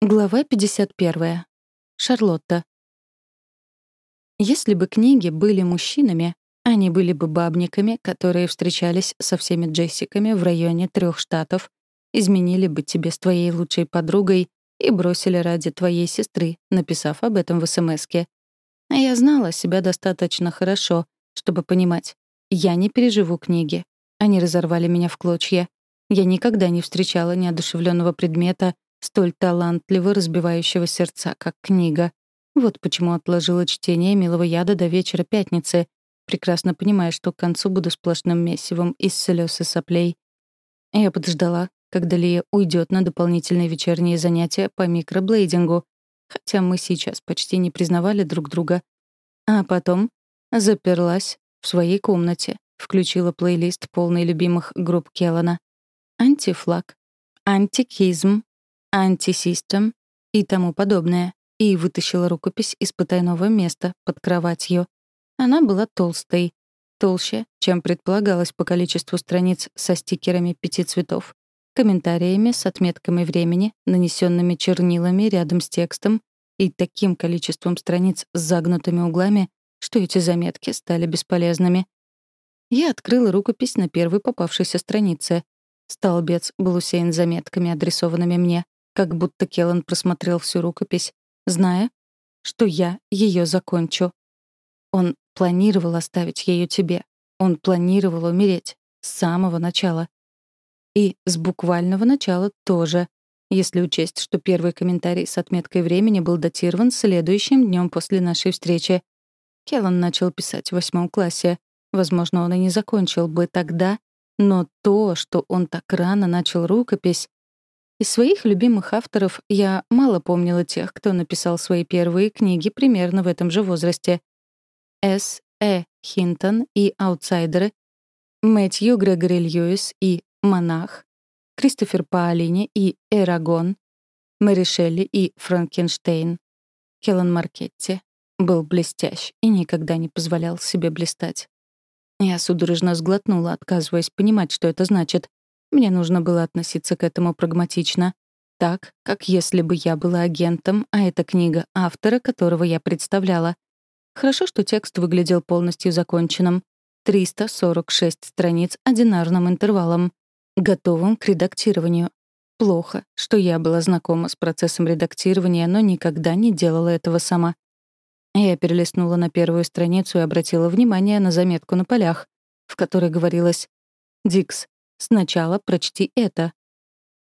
Глава 51. Шарлотта. Если бы книги были мужчинами, они были бы бабниками, которые встречались со всеми Джессиками в районе трех штатов, изменили бы тебе с твоей лучшей подругой и бросили ради твоей сестры, написав об этом в СМСке. А я знала себя достаточно хорошо, чтобы понимать, я не переживу книги. Они разорвали меня в клочья. Я никогда не встречала неодушевленного предмета, столь талантливо разбивающего сердца, как книга. Вот почему отложила чтение «Милого яда» до вечера пятницы, прекрасно понимая, что к концу буду сплошным месивом из слез и соплей. Я подождала, когда Лия уйдет на дополнительные вечерние занятия по микроблейдингу, хотя мы сейчас почти не признавали друг друга. А потом заперлась в своей комнате, включила плейлист полный любимых групп Келлана. Антифлаг, антикизм, антисистем и тому подобное, и вытащила рукопись из потайного места под кроватью. Она была толстой, толще, чем предполагалось по количеству страниц со стикерами пяти цветов, комментариями с отметками времени, нанесенными чернилами рядом с текстом и таким количеством страниц с загнутыми углами, что эти заметки стали бесполезными. Я открыла рукопись на первой попавшейся странице. Столбец был усеян заметками, адресованными мне как будто Келлан просмотрел всю рукопись, зная, что я ее закончу. Он планировал оставить ее тебе. Он планировал умереть с самого начала. И с буквального начала тоже, если учесть, что первый комментарий с отметкой времени был датирован следующим днем после нашей встречи. Келлан начал писать в восьмом классе. Возможно, он и не закончил бы тогда, но то, что он так рано начал рукопись, из своих любимых авторов я мало помнила тех, кто написал свои первые книги примерно в этом же возрасте. С. Э. Хинтон и «Аутсайдеры», Мэтью Грегори Льюис и «Монах», Кристофер Паолини и «Эрагон», Мэри Шелли и «Франкенштейн». Келлан Маркетти был блестящ и никогда не позволял себе блистать. Я судорожно сглотнула, отказываясь понимать, что это значит. Мне нужно было относиться к этому прагматично. Так, как если бы я была агентом, а это книга автора, которого я представляла. Хорошо, что текст выглядел полностью законченным. 346 страниц одинарным интервалом, готовым к редактированию. Плохо, что я была знакома с процессом редактирования, но никогда не делала этого сама. Я перелистнула на первую страницу и обратила внимание на заметку на полях, в которой говорилось «Дикс, Сначала прочти это.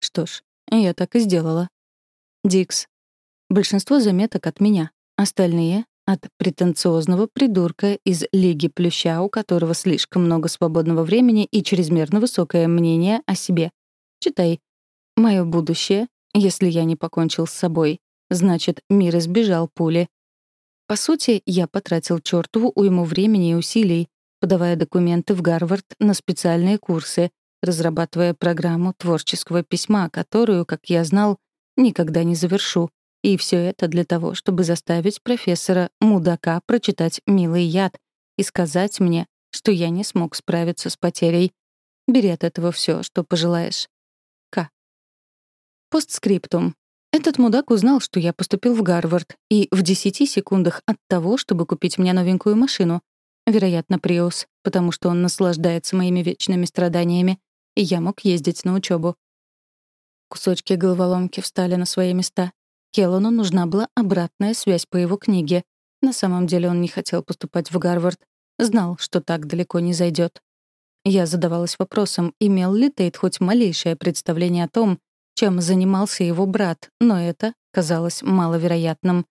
Что ж, я так и сделала. Дикс. Большинство заметок от меня. Остальные — от претенциозного придурка из Лиги Плюща, у которого слишком много свободного времени и чрезмерно высокое мнение о себе. Читай. Мое будущее, если я не покончил с собой, значит, мир избежал пули. По сути, я потратил чертову уйму времени и усилий, подавая документы в Гарвард на специальные курсы, разрабатывая программу творческого письма, которую, как я знал, никогда не завершу. И все это для того, чтобы заставить профессора Мудака прочитать «Милый яд» и сказать мне, что я не смог справиться с потерей. Бери от этого все, что пожелаешь. К. Постскриптум. Этот мудак узнал, что я поступил в Гарвард, и в 10 секундах от того, чтобы купить мне новенькую машину. Вероятно, Приус, потому что он наслаждается моими вечными страданиями и я мог ездить на учебу. Кусочки головоломки встали на свои места. Келлану нужна была обратная связь по его книге. На самом деле он не хотел поступать в Гарвард. Знал, что так далеко не зайдет. Я задавалась вопросом, имел ли Тейт хоть малейшее представление о том, чем занимался его брат, но это казалось маловероятным.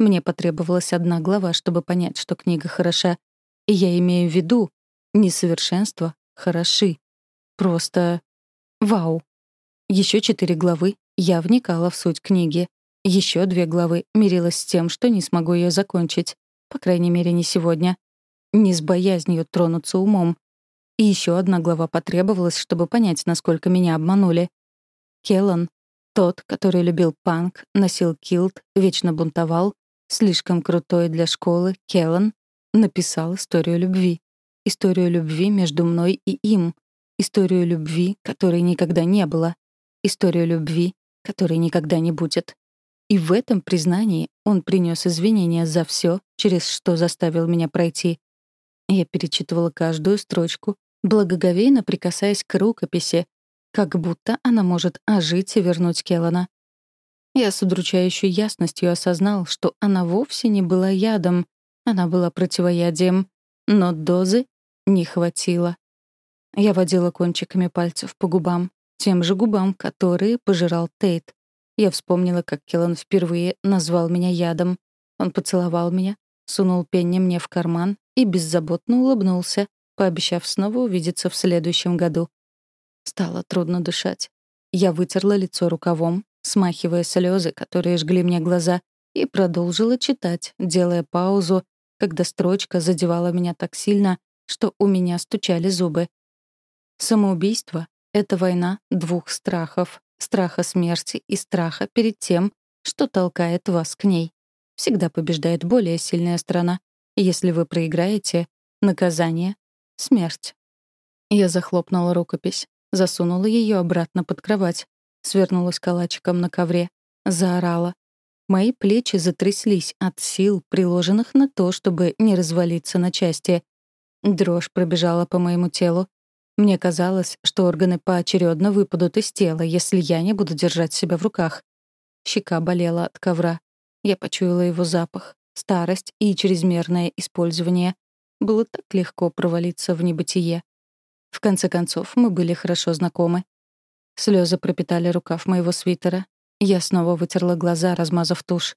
Мне потребовалась одна глава, чтобы понять, что книга хороша. И я имею в виду, несовершенства хороши. Просто вау. Еще четыре главы я вникала в суть книги. Еще две главы мирилась с тем, что не смогу ее закончить. По крайней мере, не сегодня. Не с боязнью тронуться умом. И еще одна глава потребовалась, чтобы понять, насколько меня обманули. Келлан, тот, который любил панк, носил килт, вечно бунтовал, слишком крутой для школы, Келлан, написал историю любви. Историю любви между мной и им, Историю любви, которой никогда не было. Историю любви, которой никогда не будет. И в этом признании он принес извинения за все, через что заставил меня пройти. Я перечитывала каждую строчку, благоговейно прикасаясь к рукописи, как будто она может ожить и вернуть Келлана. Я с удручающей ясностью осознал, что она вовсе не была ядом, она была противоядием, но дозы не хватило. Я водила кончиками пальцев по губам, тем же губам, которые пожирал Тейт. Я вспомнила, как Келлан впервые назвал меня ядом. Он поцеловал меня, сунул Пенни мне в карман и беззаботно улыбнулся, пообещав снова увидеться в следующем году. Стало трудно дышать. Я вытерла лицо рукавом, смахивая слезы, которые жгли мне глаза, и продолжила читать, делая паузу, когда строчка задевала меня так сильно, что у меня стучали зубы. Самоубийство — это война двух страхов — страха смерти и страха перед тем, что толкает вас к ней. Всегда побеждает более сильная сторона. Если вы проиграете, наказание — смерть. Я захлопнула рукопись, засунула ее обратно под кровать, свернулась калачиком на ковре, заорала. Мои плечи затряслись от сил, приложенных на то, чтобы не развалиться на части. Дрожь пробежала по моему телу, мне казалось, что органы поочередно выпадут из тела, если я не буду держать себя в руках. Щека болела от ковра. Я почуяла его запах, старость и чрезмерное использование. Было так легко провалиться в небытие. В конце концов, мы были хорошо знакомы. Слезы пропитали рукав моего свитера. Я снова вытерла глаза, размазав тушь.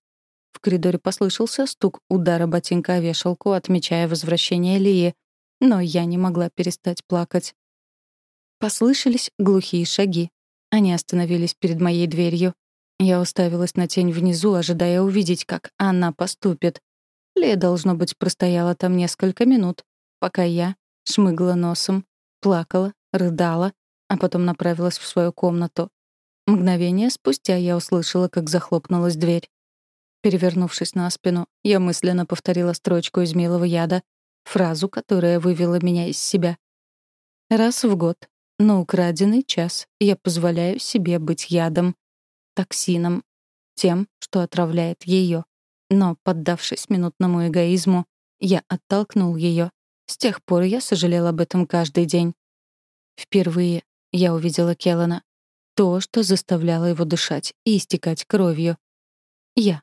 В коридоре послышался стук удара ботинка о вешалку, отмечая возвращение Лии. Но я не могла перестать плакать. Послышались глухие шаги. Они остановились перед моей дверью. Я уставилась на тень внизу, ожидая увидеть, как она поступит. Лея, должно быть, простояла там несколько минут, пока я шмыгла носом, плакала, рыдала, а потом направилась в свою комнату. Мгновение спустя я услышала, как захлопнулась дверь. Перевернувшись на спину, я мысленно повторила строчку из «Милого яда», фразу, которая вывела меня из себя. Раз в год на украденный час я позволяю себе быть ядом, токсином, тем, что отравляет ее. Но, поддавшись минутному эгоизму, я оттолкнул ее. С тех пор я сожалел об этом каждый день. Впервые я увидела Келлана. То, что заставляло его дышать и истекать кровью. Я.